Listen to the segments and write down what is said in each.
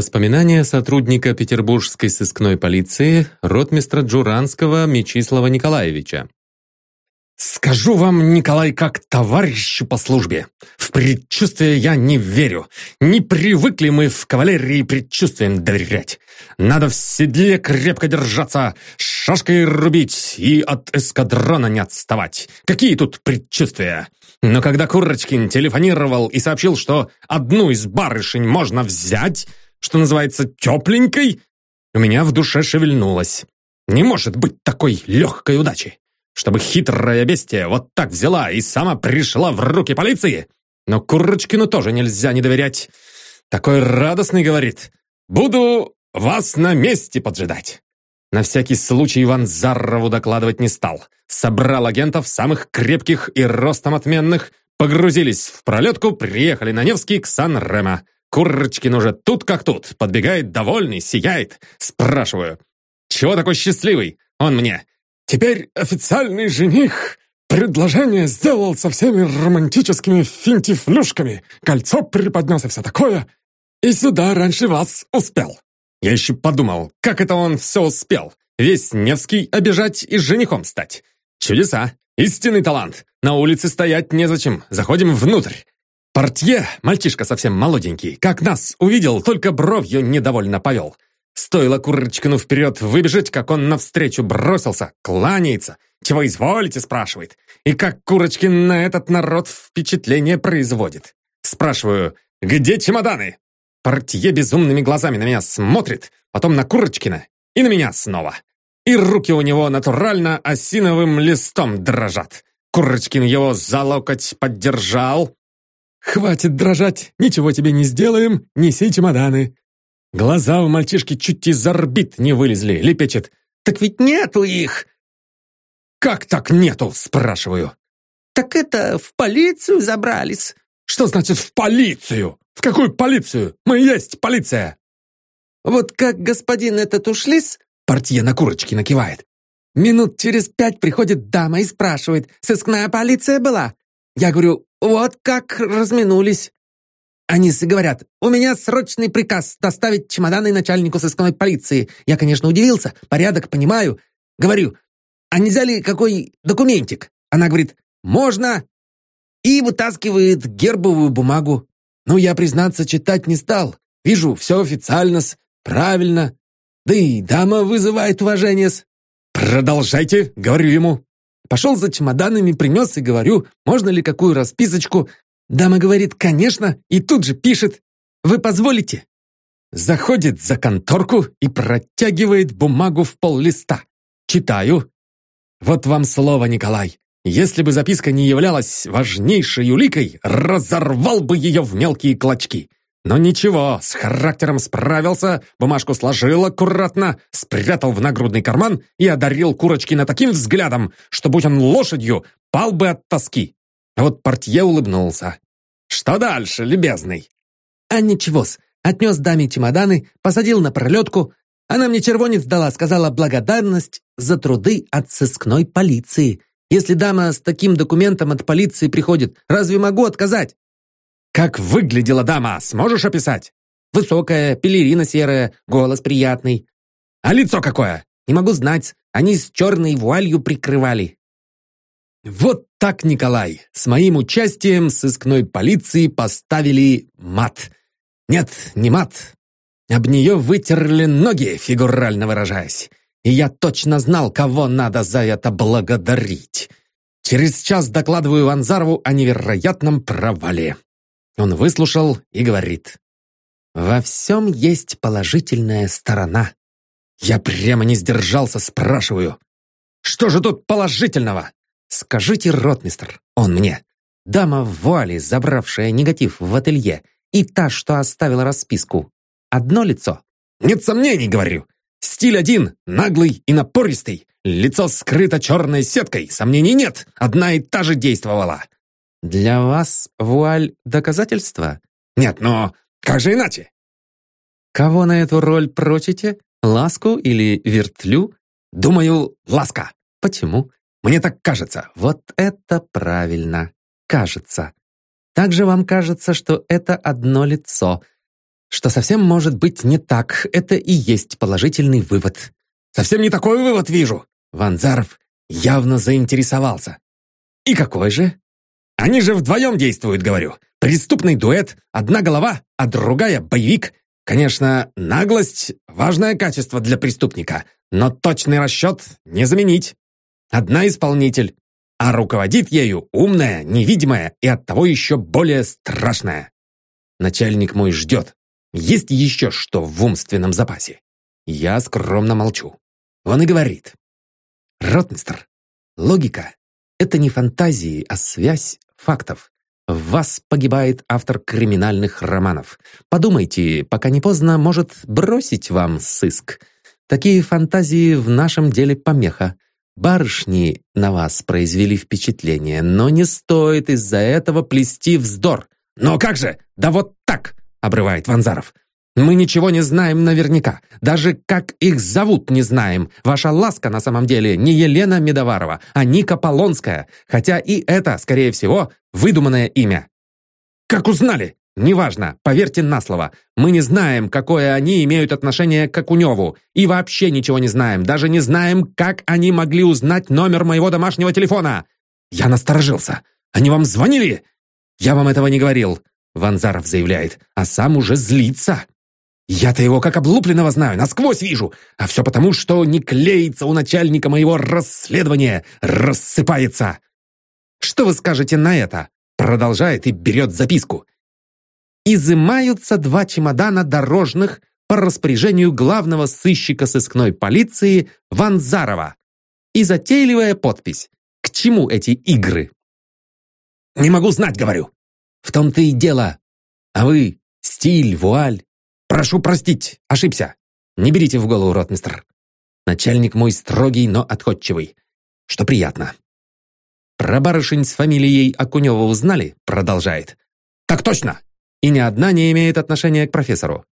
Воспоминания сотрудника петербургской сыскной полиции ротмистра Джуранского Мечислава Николаевича. «Скажу вам, Николай, как товарищу по службе. В предчувствие я не верю. Не привыкли мы в кавалерии предчувствиям доверять. Надо в седле крепко держаться, шашкой рубить и от эскадрона не отставать. Какие тут предчувствия? Но когда Курочкин телефонировал и сообщил, что одну из барышень можно взять, что называется, тепленькой, у меня в душе шевельнулось. Не может быть такой легкой удачи, чтобы хитрая бестия вот так взяла и сама пришла в руки полиции. Но Курочкину тоже нельзя не доверять. Такой радостный говорит. «Буду вас на месте поджидать». На всякий случай Иван Заррову докладывать не стал. Собрал агентов самых крепких и ростом отменных, погрузились в пролетку, приехали на Невский к Сан-Ремо. Курочкин уже тут как тут, подбегает довольный, сияет. Спрашиваю, чего такой счастливый? Он мне, теперь официальный жених. Предложение сделал со всеми романтическими финтифлюшками. Кольцо преподнес и все такое. И сюда раньше вас успел. Я еще подумал, как это он все успел. Весь Невский обижать и женихом стать. Чудеса. Истинный талант. На улице стоять незачем. Заходим внутрь. Портье, мальчишка совсем молоденький, как нас увидел, только бровью недовольно повел. Стоило Курочкину вперед выбежать, как он навстречу бросился, кланяется. «Чего изволите?» – спрашивает. И как Курочкин на этот народ впечатление производит. Спрашиваю, «Где чемоданы?» Портье безумными глазами на меня смотрит, потом на Курочкина и на меня снова. И руки у него натурально осиновым листом дрожат. Курочкин его за локоть поддержал, «Хватит дрожать, ничего тебе не сделаем, неси чемоданы». Глаза у мальчишки чуть из орбит не вылезли, лепечет. «Так ведь нету их!» «Как так нету?» – спрашиваю. «Так это в полицию забрались». «Что значит в полицию? В какую полицию? Мы есть полиция!» «Вот как господин этот ушлис?» Портье на курочке накивает. «Минут через пять приходит дама и спрашивает, сыскная полиция была?» Я говорю, вот как разминулись. Они говорят, у меня срочный приказ доставить чемоданы начальнику сыскной полиции. Я, конечно, удивился, порядок понимаю. Говорю, а нельзя ли какой документик? Она говорит, можно. И вытаскивает гербовую бумагу. Ну, я, признаться, читать не стал. Вижу, все официально, правильно. Да и дама вызывает уважение. «Продолжайте», — говорю ему. Пошел за чемоданами, принес и говорю, можно ли какую расписочку. Дама говорит, конечно, и тут же пишет. Вы позволите? Заходит за конторку и протягивает бумагу в пол листа. Читаю. Вот вам слово, Николай. Если бы записка не являлась важнейшей уликой, разорвал бы ее в мелкие клочки. Но ничего, с характером справился, бумажку сложил аккуратно, спрятал в нагрудный карман и одарил Курочкина таким взглядом, что, будь он лошадью, пал бы от тоски. А вот портье улыбнулся. «Что дальше, любезный?» «А ничего-с, отнес даме чемоданы, посадил на пролетку. Она мне червонец дала, сказала благодарность за труды от сыскной полиции. Если дама с таким документом от полиции приходит, разве могу отказать?» «Как выглядела дама, сможешь описать?» «Высокая, пелерина серая, голос приятный». «А лицо какое?» «Не могу знать, они с черной вуалью прикрывали». Вот так, Николай, с моим участием сыскной полиции поставили мат. Нет, не мат. Об нее вытерли ноги, фигурально выражаясь. И я точно знал, кого надо за это благодарить. Через час докладываю Ванзарову о невероятном провале. Он выслушал и говорит. «Во всем есть положительная сторона». Я прямо не сдержался, спрашиваю. «Что же тут положительного?» «Скажите, ротмистр, он мне. Дама в вуале, забравшая негатив в ателье, и та, что оставила расписку. Одно лицо?» «Нет сомнений, говорю. Стиль один, наглый и напористый. Лицо скрыто черной сеткой, сомнений нет. Одна и та же действовала. Для вас вуаль – доказательство? Нет, но как же иначе? Кого на эту роль прочите? Ласку или вертлю? Думаю, ласка. Почему? Мне так кажется. Вот это правильно. Кажется. Также вам кажется, что это одно лицо. что совсем может быть не так. Это и есть положительный вывод. Совсем не такой вывод вижу. Ванзаров явно заинтересовался. И какой же? Они же вдвоем действуют, говорю. Преступный дуэт, одна голова, а другая боевик. Конечно, наглость – важное качество для преступника, но точный расчет не заменить. Одна исполнитель, а руководит ею умная, невидимая и оттого еще более страшная. Начальник мой ждет. Есть еще что в умственном запасе? Я скромно молчу. Он и говорит. Ротмистр, логика — это не фантазии, а связь фактов. В вас погибает автор криминальных романов. Подумайте, пока не поздно, может бросить вам сыск. Такие фантазии в нашем деле помеха. Барышни на вас произвели впечатление, но не стоит из-за этого плести вздор. «Но как же? Да вот так!» — обрывает Ванзаров. «Мы ничего не знаем наверняка. Даже как их зовут не знаем. Ваша ласка на самом деле не Елена Медоварова, а Ника Полонская. Хотя и это, скорее всего, выдуманное имя». «Как узнали?» «Неважно, поверьте на слово. Мы не знаем, какое они имеют отношение к Акуневу. И вообще ничего не знаем. Даже не знаем, как они могли узнать номер моего домашнего телефона». Я насторожился. «Они вам звонили?» «Я вам этого не говорил», — Ванзаров заявляет, а сам уже злится. «Я-то его как облупленного знаю, насквозь вижу, а все потому, что не клеится у начальника моего расследования, рассыпается». «Что вы скажете на это?» Продолжает и берет записку изымаются два чемодана дорожных по распоряжению главного сыщика сыскной полиции Ванзарова и затейливая подпись. К чему эти игры? «Не могу знать, говорю». «В том-то и дело. А вы — стиль, вуаль. Прошу простить, ошибся. Не берите в голову, ротмистр. Начальник мой строгий, но отходчивый. Что приятно. Про барышень с фамилией Акунева узнали?» Продолжает. «Так точно! И ни одна не имеет отношения к профессору.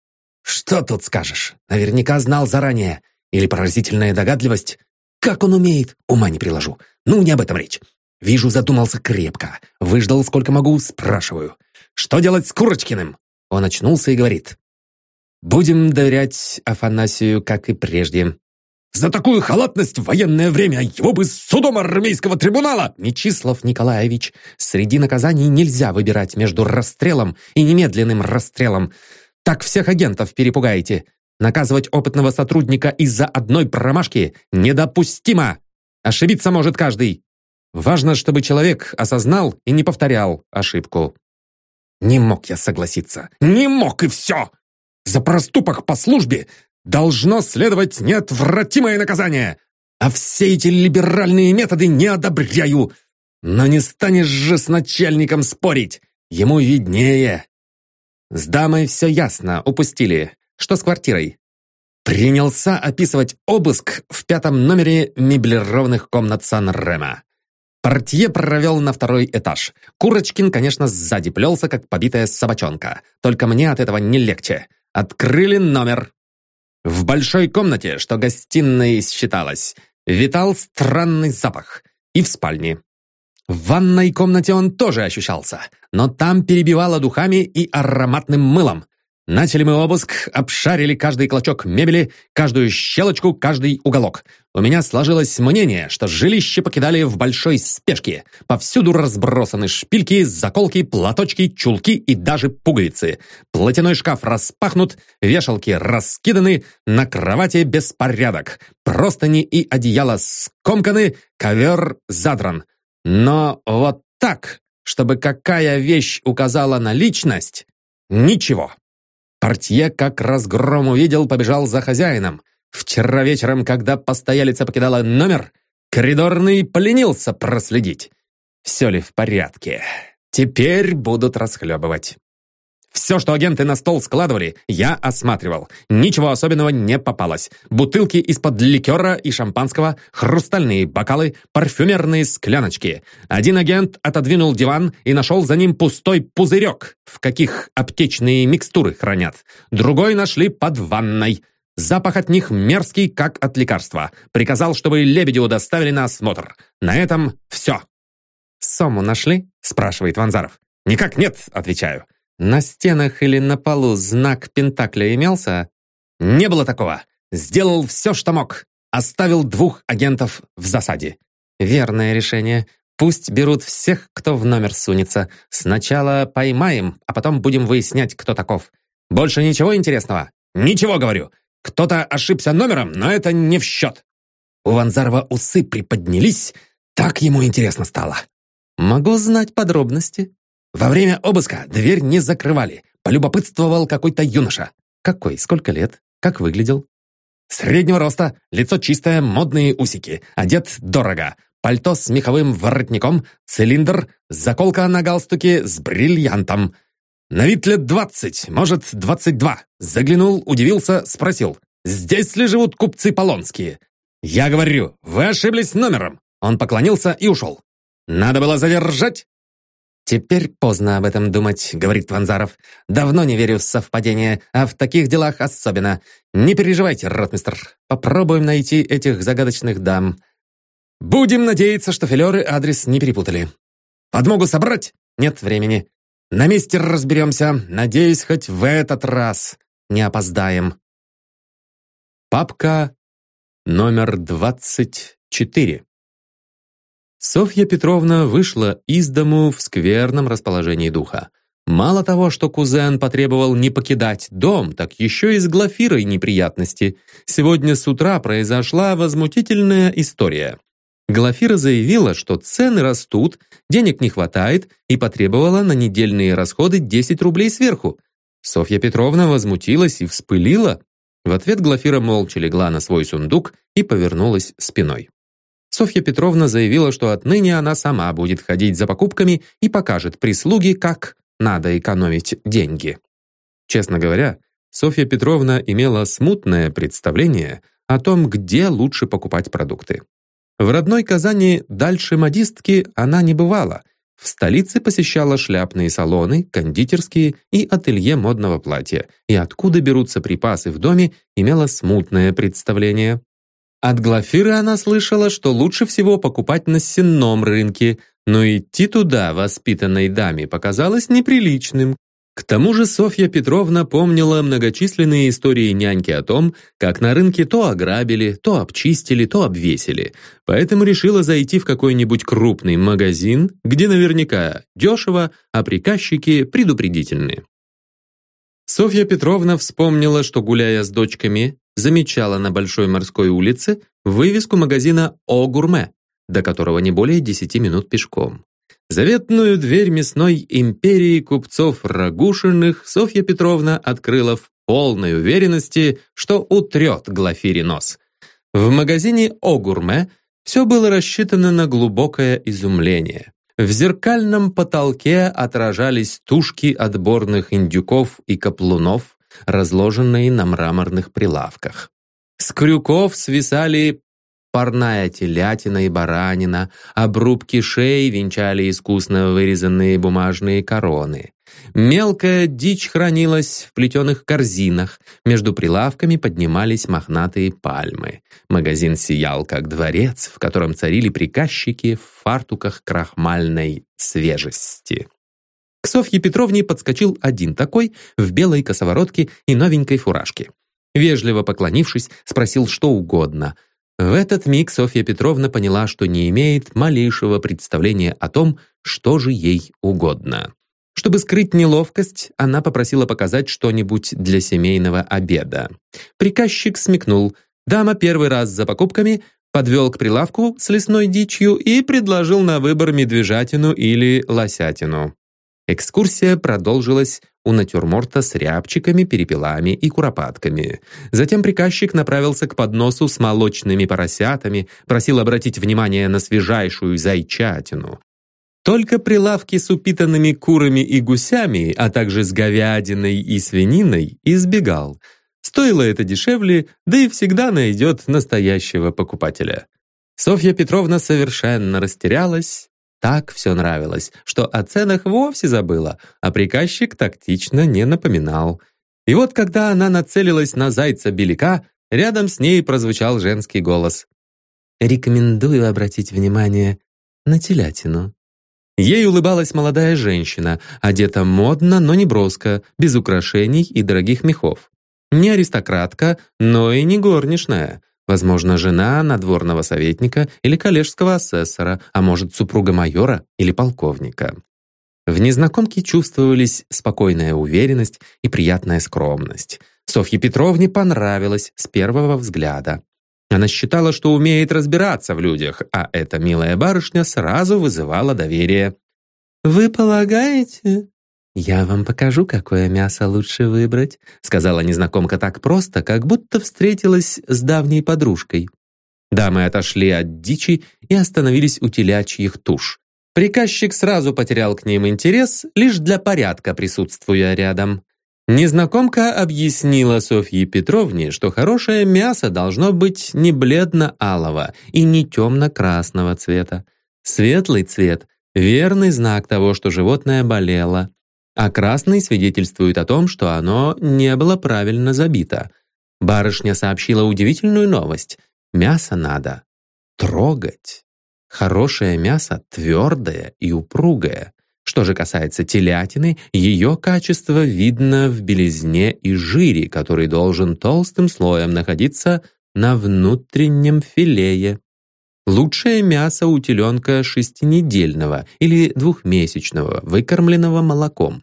Что тут скажешь? Наверняка знал заранее. Или поразительная догадливость. Как он умеет? Ума не приложу. Ну, не об этом речь. Вижу, задумался крепко. Выждал сколько могу, спрашиваю. Что делать с Курочкиным? Он очнулся и говорит. Будем доверять Афанасию, как и прежде. За такую халатность в военное время его бы судом армейского трибунала! Мечислав Николаевич, среди наказаний нельзя выбирать между расстрелом и немедленным расстрелом. Так всех агентов перепугаете. Наказывать опытного сотрудника из-за одной промашки недопустимо. Ошибиться может каждый. Важно, чтобы человек осознал и не повторял ошибку. Не мог я согласиться. Не мог и все! За проступок по службе должно следовать неотвратимое наказание. А все эти либеральные методы не одобряю. Но не станешь же с начальником спорить. Ему виднее. С дамой все ясно, упустили. Что с квартирой? Принялся описывать обыск в пятом номере меблированных комнат Сан-Рема. Портье провел на второй этаж. Курочкин, конечно, сзади плелся, как побитая собачонка. Только мне от этого не легче. Открыли номер. В большой комнате, что гостиной считалось, витал странный запах. И в спальне. В ванной комнате он тоже ощущался, но там перебивало духами и ароматным мылом. Начали мы обыск, обшарили каждый клочок мебели, каждую щелочку, каждый уголок. У меня сложилось мнение, что жилище покидали в большой спешке. Повсюду разбросаны шпильки, заколки, платочки, чулки и даже пуговицы. Платяной шкаф распахнут, вешалки раскиданы, на кровати беспорядок. Простыни и одеяло скомканы, ковер задран. Но вот так, чтобы какая вещь указала на личность, ничего. Портье, как разгром увидел, побежал за хозяином. Вчера вечером, когда постоялица покидала номер, коридорный поленился проследить. Все ли в порядке? Теперь будут расхлебывать. Все, что агенты на стол складывали, я осматривал. Ничего особенного не попалось. Бутылки из-под ликера и шампанского, хрустальные бокалы, парфюмерные скляночки. Один агент отодвинул диван и нашел за ним пустой пузырек, в каких аптечные микстуры хранят. Другой нашли под ванной. Запах от них мерзкий, как от лекарства. Приказал, чтобы Лебедеву доставили на осмотр. На этом все. «Сому нашли?» – спрашивает Ванзаров. «Никак нет», – отвечаю. На стенах или на полу знак Пентакля имелся? Не было такого. Сделал все, что мог. Оставил двух агентов в засаде. Верное решение. Пусть берут всех, кто в номер сунется. Сначала поймаем, а потом будем выяснять, кто таков. Больше ничего интересного? Ничего, говорю. Кто-то ошибся номером, но это не в счет. У Ванзарова усы приподнялись. Так ему интересно стало. Могу знать подробности. Во время обыска дверь не закрывали. Полюбопытствовал какой-то юноша. Какой? Сколько лет? Как выглядел? Среднего роста, лицо чистое, модные усики. Одет дорого. Пальто с меховым воротником, цилиндр, заколка на галстуке с бриллиантом. На вид лет двадцать, может, двадцать два. Заглянул, удивился, спросил. «Здесь ли живут купцы Полонские?» «Я говорю, вы ошиблись номером!» Он поклонился и ушел. «Надо было задержать?» «Теперь поздно об этом думать», — говорит Ванзаров. «Давно не верю в совпадения, а в таких делах особенно. Не переживайте, ротмистр. Попробуем найти этих загадочных дам. Будем надеяться, что филеры адрес не перепутали. Подмогу собрать? Нет времени. На месте разберемся. Надеюсь, хоть в этот раз не опоздаем». Папка номер 24. Софья Петровна вышла из дому в скверном расположении духа. Мало того, что кузен потребовал не покидать дом, так еще и с Глафирой неприятности. Сегодня с утра произошла возмутительная история. Глафира заявила, что цены растут, денег не хватает и потребовала на недельные расходы 10 рублей сверху. Софья Петровна возмутилась и вспылила, в ответ Глафира молча легла на свой сундук и повернулась спиной. Софья Петровна заявила, что отныне она сама будет ходить за покупками и покажет прислуге, как надо экономить деньги. Честно говоря, Софья Петровна имела смутное представление о том, где лучше покупать продукты. В родной Казани дальше модистки она не бывала, в столице посещала шляпные салоны, кондитерские и ателье модного платья, и откуда берутся припасы в доме, имела смутное представление. От Глафиры она слышала, что лучше всего покупать на сенном рынке, но идти туда воспитанной даме показалось неприличным, к тому же Софья Петровна помнила многочисленные истории няньки о том, как на рынке то ограбили, то обчистили, то обвесили. Поэтому решила зайти в какой-нибудь крупный магазин, где наверняка дешево, а приказчики предупредительны. Софья Петровна вспомнила, что, гуляя с дочками, замечала на Большой морской улице вывеску магазина «О Гурме», до которого не более 10 минут пешком. Заветную дверь мясной империи купцов Рагушиных Софья Петровна открыла в полной уверенности, что утрет Глафире нос. В магазине «Огурме» все было рассчитано на глубокое изумление. В зеркальном потолке отражались тушки отборных индюков и каплунов, разложенные на мраморных прилавках. С крюков свисали парная телятина и баранина, обрубки шеи венчали искусно вырезанные бумажные короны. Мелкая дичь хранилась в плетеных корзинах, между прилавками поднимались мохнатые пальмы. Магазин сиял, как дворец, в котором царили приказчики в фартуках крахмальной свежести. К Софье Петровне подскочил один такой в белой косоворотке и новенькой фуражке. Вежливо поклонившись, спросил что угодно — в этот миг Софья Петровна поняла, что не имеет малейшего представления о том, что же ей угодно. Чтобы скрыть неловкость, она попросила показать что-нибудь для семейного обеда. Приказчик смекнул. Дама первый раз за покупками подвел к прилавку с лесной дичью и предложил на выбор медвежатину или лосятину. Экскурсия продолжилась у натюрморта с рябчиками, перепелами и куропатками. Затем приказчик направился к подносу с молочными поросятами, просил обратить внимание на свежайшую зайчатину. Только прилавки с упитанными курами и гусями, а также с говядиной и свининой, избегал. Стоило это дешевле, да и всегда найдет настоящего покупателя. Софья Петровна совершенно растерялась, так все нравилось, что о ценах вовсе забыла, а приказчик тактично не напоминал. И вот когда она нацелилась на зайца-беляка, рядом с ней прозвучал женский голос. «Рекомендую обратить внимание на телятину». Ей улыбалась молодая женщина, одета модно, но не броско, без украшений и дорогих мехов. Не аристократка, но и не горничная. Возможно, жена надворного советника или коллежского асессора, а может, супруга майора или полковника. В незнакомке чувствовались спокойная уверенность и приятная скромность. Софье Петровне понравилось с первого взгляда. Она считала, что умеет разбираться в людях, а эта милая барышня сразу вызывала доверие. «Вы полагаете?» «Я вам покажу, какое мясо лучше выбрать», сказала незнакомка так просто, как будто встретилась с давней подружкой. Дамы отошли от дичи и остановились у телячьих туш. Приказчик сразу потерял к ним интерес, лишь для порядка присутствуя рядом. Незнакомка объяснила Софье Петровне, что хорошее мясо должно быть не бледно-алого и не темно-красного цвета. Светлый цвет – верный знак того, что животное болело, а красный свидетельствует о том, что оно не было правильно забито. Барышня сообщила удивительную новость. Мясо надо трогать. Хорошее мясо твердое и упругое. Что же касается телятины, ее качество видно в белизне и жире, который должен толстым слоем находиться на внутреннем филее. Лучшее мясо у теленка шестинедельного или двухмесячного, выкормленного молоком.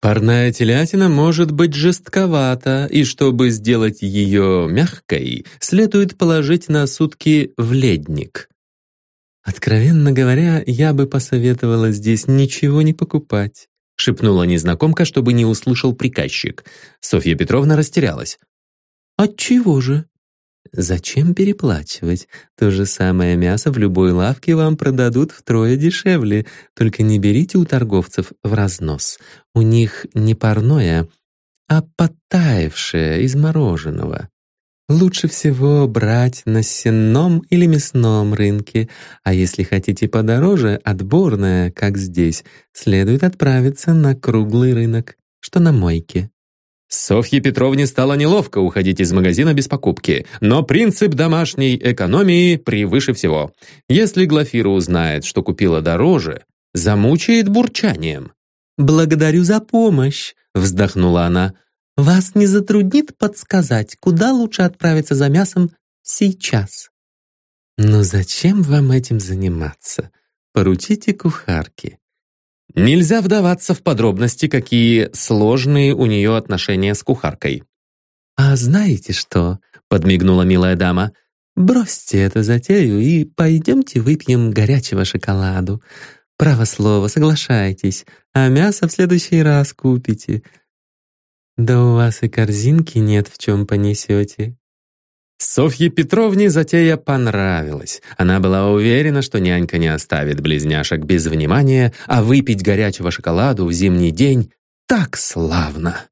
Парная телятина может быть жестковата, и чтобы сделать ее мягкой, следует положить на сутки в ледник. «Откровенно говоря, я бы посоветовала здесь ничего не покупать», шепнула незнакомка, чтобы не услышал приказчик. Софья Петровна растерялась. «Отчего же?» «Зачем переплачивать? То же самое мясо в любой лавке вам продадут втрое дешевле. Только не берите у торговцев в разнос. У них не парное, а подтаявшее из мороженого. Лучше всего брать на сенном или мясном рынке, а если хотите подороже, отборное, как здесь, следует отправиться на круглый рынок, что на мойке. Софье Петровне стало неловко уходить из магазина без покупки, но принцип домашней экономии превыше всего. Если Глафира узнает, что купила дороже, замучает бурчанием. «Благодарю за помощь», — вздохнула она. Вас не затруднит подсказать, куда лучше отправиться за мясом сейчас? Но зачем вам этим заниматься? Поручите кухарке. Нельзя вдаваться в подробности, какие сложные у нее отношения с кухаркой. «А знаете что?» — подмигнула милая дама. «Бросьте эту затею и пойдемте выпьем горячего шоколаду. Право слово, соглашайтесь, а мясо в следующий раз купите. Да у вас и корзинки нет, в чем понесете. Софье Петровне затея понравилась. Она была уверена, что нянька не оставит близняшек без внимания, а выпить горячего шоколаду в зимний день так славно.